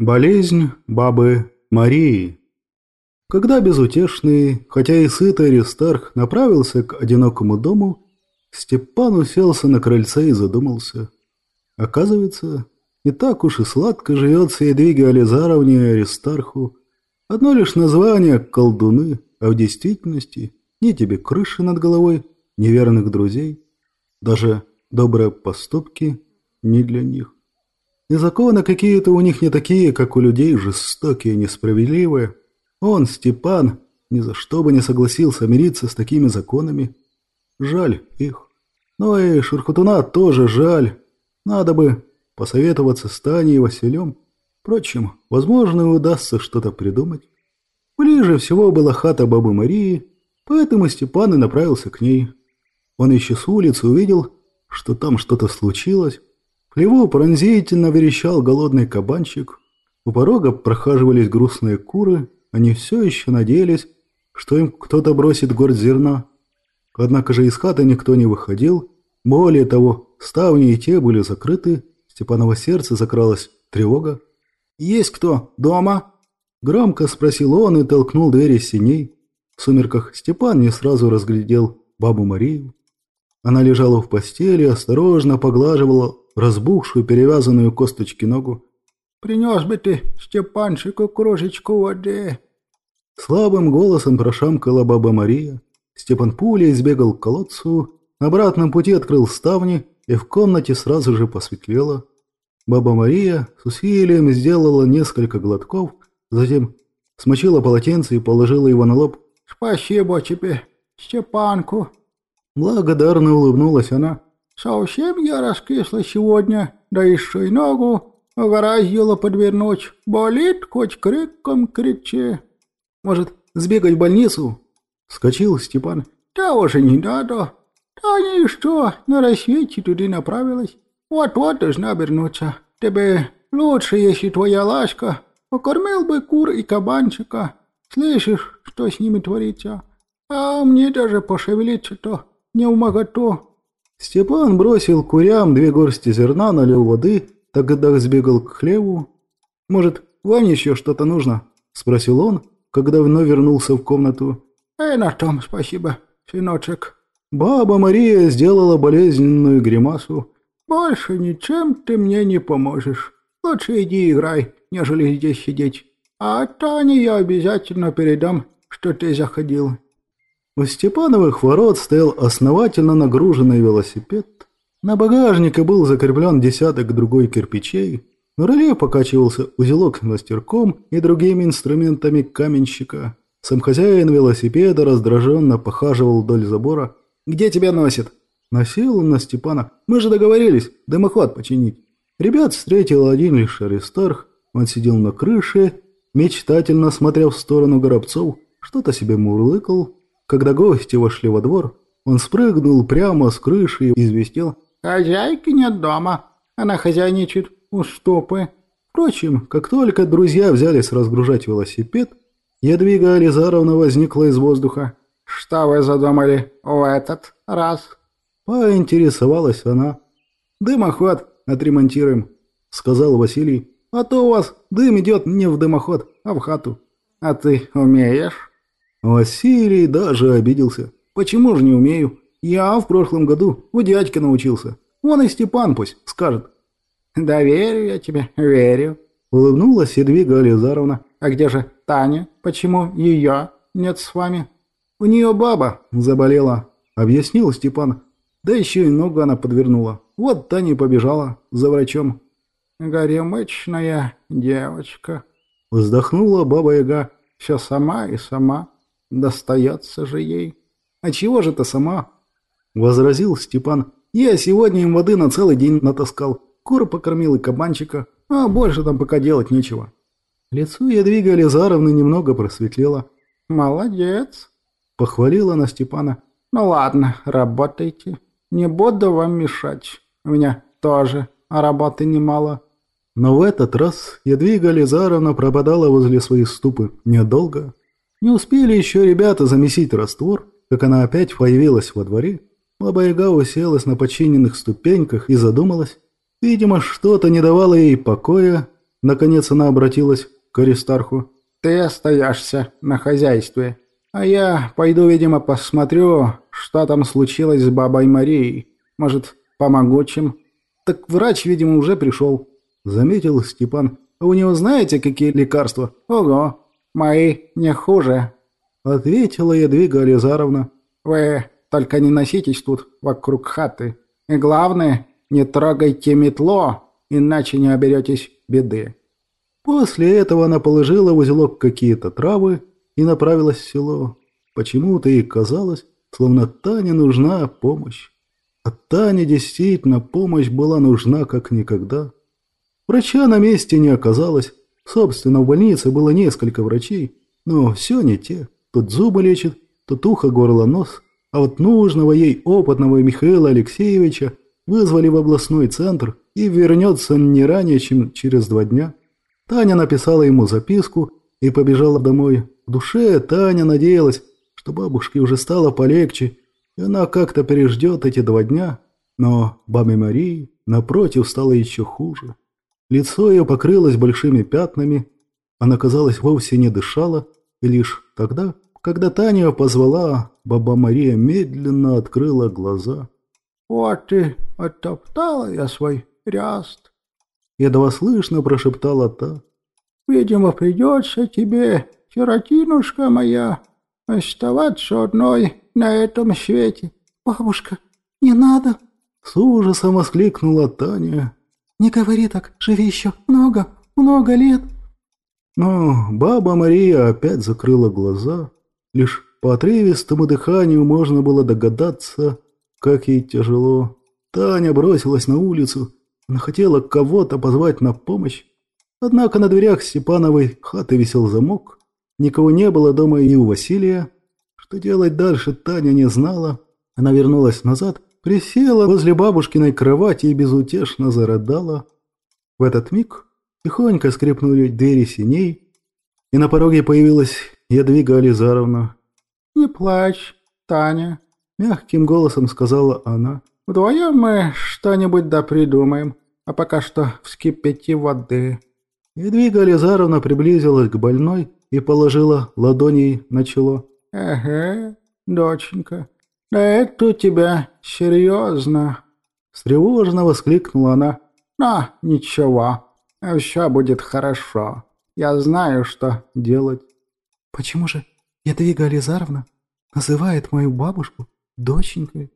Болезнь бабы Марии. Когда безутешный, хотя и сытый Аристарх направился к одинокому дому, Степан уселся на крыльце и задумался. Оказывается, не так уж и сладко живется Едвиге Ализаровне и Аристарху. Одно лишь название – колдуны, а в действительности ни тебе крыши над головой, ни верных друзей, даже добрые поступки не для них. И законы какие-то у них не такие, как у людей, жестокие, несправедливые. Он, Степан, ни за что бы не согласился мириться с такими законами. Жаль их. Но и Шурхутуна тоже жаль. Надо бы посоветоваться с Таней и Василем. Впрочем, возможно, удастся что-то придумать. Ближе всего была хата бабы Марии, поэтому Степан и направился к ней. Он еще с улицы увидел, что там что-то случилось, хлеву пронзительно верещал голодный кабанчик. У порога прохаживались грустные куры. Они все еще надеялись, что им кто-то бросит горсть зерна. Однако же из хаты никто не выходил. Более того, ставни и те были закрыты. Степаново сердце закралась тревога. «Есть кто? Дома?» Громко спросил он и толкнул двери синей. В сумерках Степан не сразу разглядел бабу Марию. Она лежала в постели, осторожно поглаживала разбухшую, перевязанную косточки ногу. «Принес бы ты, Степанчику, кружечку воды!» Слабым голосом прошамкала баба Мария. Степан пулей сбегал к колодцу, на обратном пути открыл ставни, и в комнате сразу же посветлело. Баба Мария с усилием сделала несколько глотков, затем смочила полотенце и положила его на лоб. «Спасибо тебе, Степанку!» Благодарно улыбнулась она. Совсем я раскисла сегодня, да еще и ногу угораздило подвернуть. Болит, хоть криком кричи. Может, сбегать в больницу? Вскочил Степан. Да уже не надо. Да не что, на рассвете туда направилась. Вот-вот должна вернуться. Тебе лучше, если твоя ласка. Покормил бы кур и кабанчика. Слышишь, что с ними творится? А мне даже пошевелиться-то не умогото. Степан бросил курям две горсти зерна, налил воды, тогда сбегал к хлеву. «Может, Ване еще что-то нужно?» – спросил он, когда вновь вернулся в комнату. «И на том спасибо, сыночек». Баба Мария сделала болезненную гримасу. «Больше ничем ты мне не поможешь. Лучше иди играй, нежели здесь сидеть. А Тане я обязательно передам, что ты заходил. У Степановых ворот стоял основательно нагруженный велосипед. На багажнике был закреплен десяток другой кирпичей. На руле покачивался узелок с мастерком и другими инструментами каменщика. Сам хозяин велосипеда раздраженно похаживал вдоль забора. «Где тебя носит?» Носил он на Степана. «Мы же договорились дымоход починить». Ребят встретил один лишь Аристарх. Он сидел на крыше, мечтательно смотрел в сторону Горобцов, что-то себе мурлыкал, когда гости вошли во двор, он спрыгнул прямо с крыши и известил. «Хозяйки нет дома. Она хозяйничает у стопы». Впрочем, как только друзья взялись разгружать велосипед, Ядвига Ализаровна возникла из воздуха. «Что вы задумали в этот раз?» Поинтересовалась она. «Дымоход отремонтируем», — сказал Василий. «А то у вас дым идет не в дымоход, а в хату». «А ты умеешь?» Василий даже обиделся. «Почему же не умею? Я в прошлом году у дядька научился. Он и Степан пусть скажет». «Да верю я тебе, верю», — улыбнулась Едвига Ализаровна. «А где же Таня? Почему ее нет с вами?» «У нее баба заболела», — объяснил Степан. Да еще и ногу она подвернула. Вот Таня побежала за врачом. «Горемычная девочка», — вздохнула баба-яга. «Все сама и сама». Достается же ей. А чего же ты сама? Возразил Степан. Я сегодня им воды на целый день натаскал. Кур покормил и кабанчика. А больше там пока делать нечего. Лицо Ядвига Лизаровны немного просветлело. «Молодец!» — похвалила она Степана. «Ну ладно, работайте. Не буду вам мешать. У меня тоже работы немало». Но в этот раз Ядвига Лизаровна пропадала возле своей ступы недолго. Не успели еще ребята замесить раствор, как она опять появилась во дворе. Баба-яга уселась на починенных ступеньках и задумалась. Видимо, что-то не давало ей покоя. Наконец она обратилась к Аристарху. «Ты остаешься на хозяйстве, а я пойду, видимо, посмотрю, что там случилось с бабой Марией. Может, помогу чем?» «Так врач, видимо, уже пришел», — заметил Степан. «А у него знаете, какие лекарства?» «Ого, мои не хуже», — ответила Ядвига Ализаровна. «Вы только не носитесь тут вокруг хаты. И главное, не трогайте метло, иначе не оберетесь беды». После этого она положила в узелок какие-то травы и направилась в село. Почему-то ей казалось, словно Тане нужна помощь. А Тане действительно помощь была нужна как никогда. Врача на месте не оказалось. Собственно, в больнице было несколько врачей, но все не те. Тут зубы лечат, тут ухо, горло, нос. А вот нужного ей опытного Михаила Алексеевича вызвали в областной центр и вернется не ранее, чем через два дня. Таня написала ему записку и побежала домой. В душе Таня надеялась, что бабушке уже стало полегче, и она как-то переждет эти два дня. Но бабе Марии, напротив, стало еще хуже. Лицо ее покрылось большими пятнами, она, казалось, вовсе не дышала, и лишь тогда, когда Таня позвала, баба Мария медленно открыла глаза. «Вот ты оттоптала я свой ряст!» Едва слышно прошептала та. «Видимо, придется тебе, сиротинушка моя, оставаться одной на этом свете. Бабушка, не надо!» С ужасом воскликнула Таня. «Не говори так, живи еще много, много лет!» Но баба Мария опять закрыла глаза. Лишь по отрывистому дыханию можно было догадаться, как ей тяжело. Таня бросилась на улицу. Она хотела кого-то позвать на помощь. Однако на дверях Степановой хаты висел замок. Никого не было дома и у Василия. Что делать дальше, Таня не знала. Она вернулась назад, присела возле бабушкиной кровати и безутешно зарыдала. В этот миг тихонько скрипнули двери синей, и на пороге появилась Ядвига Ализаровна. «Не плачь, Таня», — мягким голосом сказала она. «Вдвоем мы что-нибудь да придумаем, а пока что вскипяти воды». Ядвига Ализаровна приблизилась к больной и положила ладони на чело. «Эге, доченька, это у тебя серьезно!» Встревоженно воскликнула она. «А, ничего, все будет хорошо. Я знаю, что делать». «Почему же Ядвига Ализаровна называет мою бабушку доченькой?»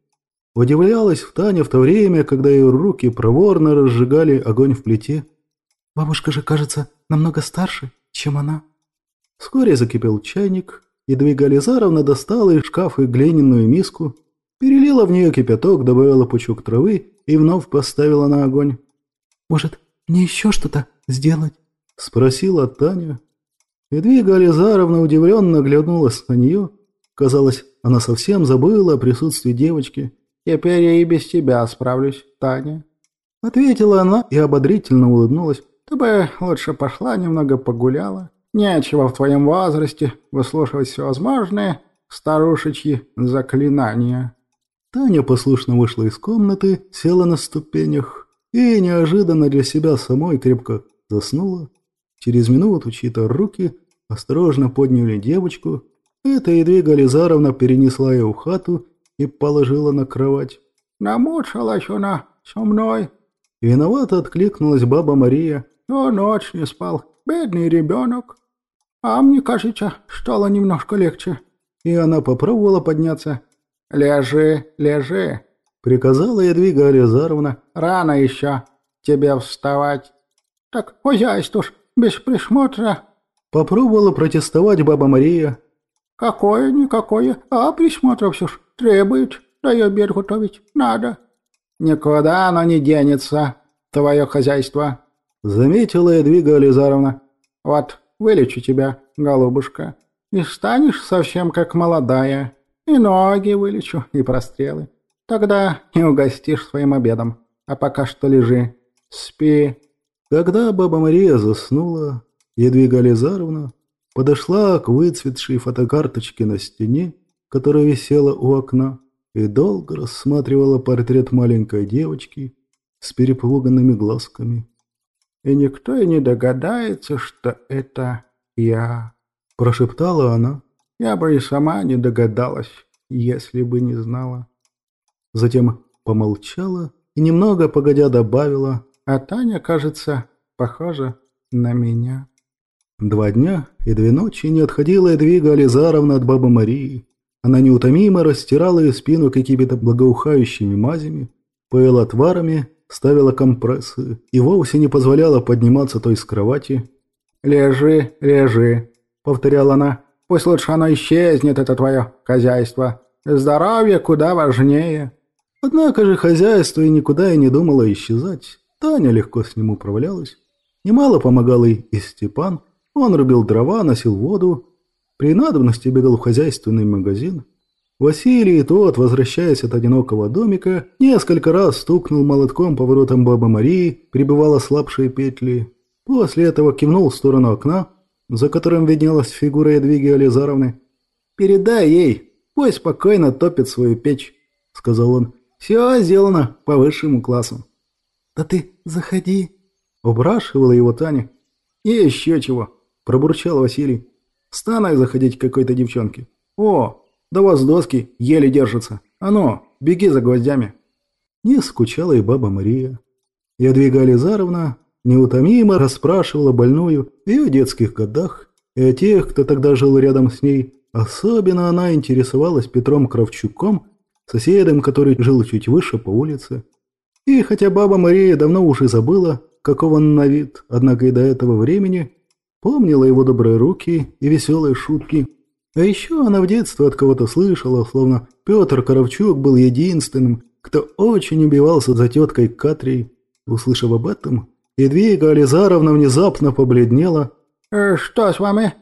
Удивлялась в Таня в то время, когда ее руки проворно разжигали огонь в плите. «Бабушка же, кажется, намного старше, чем она». Вскоре закипел чайник, и Двига Ализаровна достала из шкафа глиняную миску, перелила в нее кипяток, добавила пучок травы и вновь поставила на огонь. «Может, мне еще что-то сделать?» – спросила Таня. Едвига Ализаровна удивленно оглянулась на нее. Казалось, она совсем забыла о присутствии девочки. «Теперь я и без тебя справлюсь, Таня», — ответила она и ободрительно улыбнулась. «Ты бы лучше пошла немного погуляла. Нечего в твоем возрасте выслушивать всевозможные старушечьи заклинания». Таня послушно вышла из комнаты, села на ступенях и неожиданно для себя самой крепко заснула. Через минуту чьи-то руки осторожно подняли девочку. Это Едвига Лизаровна перенесла ее в хату и положила на кровать. «Намучилась она со мной!» Виновато откликнулась баба Мария. «Всю ночь не спал, бедный ребенок. А мне кажется, стало немножко легче». И она попробовала подняться. «Лежи, лежи!» Приказала Едвига Ализаровна. «Рано еще тебе вставать. Так хозяйство ж без присмотра». Попробовала протестовать баба Мария. «Какое-никакое, а присмотра все ж требует, да и обед готовить надо». «Никуда оно не денется, твое хозяйство», — заметила Едвига Ализаровна. «Вот, вылечу тебя, голубушка, и станешь совсем как молодая, и ноги вылечу, и прострелы. Тогда не угостишь своим обедом, а пока что лежи, спи». Когда баба Мария заснула, Едвига Лизаровна подошла к выцветшей фотокарточке на стене, которая висела у окна, и долго рассматривала портрет маленькой девочки с перепуганными глазками. И никто и не догадается, что это я», — прошептала она. «Я бы и сама не догадалась, если бы не знала». Затем помолчала и немного погодя добавила, «А Таня, кажется, похожа на меня». Два дня и две ночи не отходила Эдвига Ализаровна от бабы Марии. Она неутомимо растирала ее спину какими-то благоухающими мазями, поила отварами, ставила компрессы и вовсе не позволяла подниматься той с кровати. «Лежи, лежи», — повторяла она. «Пусть лучше оно исчезнет, это твое хозяйство. Здоровье куда важнее». Однако же хозяйство и никуда и не думало исчезать. Таня легко с ним управлялась. Немало помогал ей и Степан. Он рубил дрова, носил воду. При надобности бегал в хозяйственный магазин. Василий, тот, возвращаясь от одинокого домика, несколько раз стукнул молотком по воротам бабы Марии, прибывала слабшие петли. После этого кивнул в сторону окна, за которым виднелась фигура Едвиги Ализаровны. «Передай ей, пусть спокойно топит свою печь», — сказал он. «Все сделано по высшему классу». «Да ты заходи», — упрашивала его Таня. «И еще чего», — пробурчал Василий. «Стану заходить к какой-то девчонке. О, да у вас доски еле держатся. А ну, беги за гвоздями». Не скучала и баба Мария. Ядвига Ализаровна неутомимо расспрашивала больную о ее детских годах и о тех, кто тогда жил рядом с ней. Особенно она интересовалась Петром Кравчуком, соседом, который жил чуть выше по улице. И хотя баба Мария давно уже забыла, каков он на вид, однако и до этого времени помнила его добрые руки и веселые шутки – а еще она в детстве от кого-то слышала, словно Петр Коровчук был единственным, кто очень убивался за теткой Катрей. Услышав об этом, Едвига Ализаровна внезапно побледнела. «Э, «Что с вами?»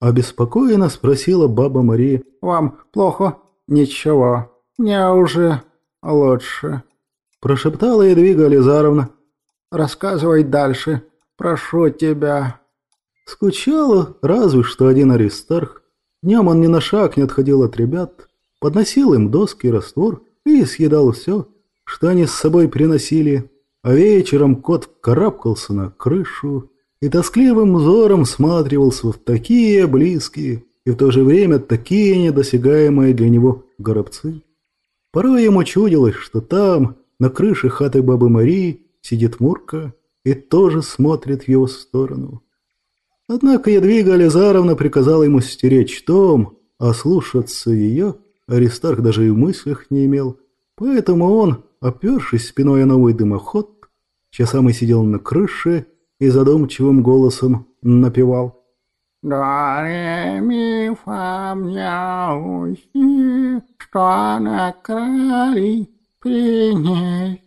Обеспокоенно спросила баба Мария. «Вам плохо?» «Ничего, мне уже лучше», прошептала Едвига Ализаровна. «Рассказывай дальше, прошу тебя». Скучала разве что один Аристарх. Днем он ни на шаг не отходил от ребят, подносил им доски и раствор и съедал все, что они с собой приносили, а вечером кот карабкался на крышу и тоскливым взором всматривался в такие близкие и в то же время такие недосягаемые для него горобцы. Порой ему чудилось, что там, на крыше хаты бабы Марии, сидит Мурка и тоже смотрит в его сторону. Однако Ядвига Ализаровна приказала ему стеречь том, а слушаться ее Аристарх даже и в мыслях не имел. Поэтому он, опершись спиной о новый дымоход, часами сидел на крыше и задумчивым голосом напевал. «До ре ми фа мя уси, принеси,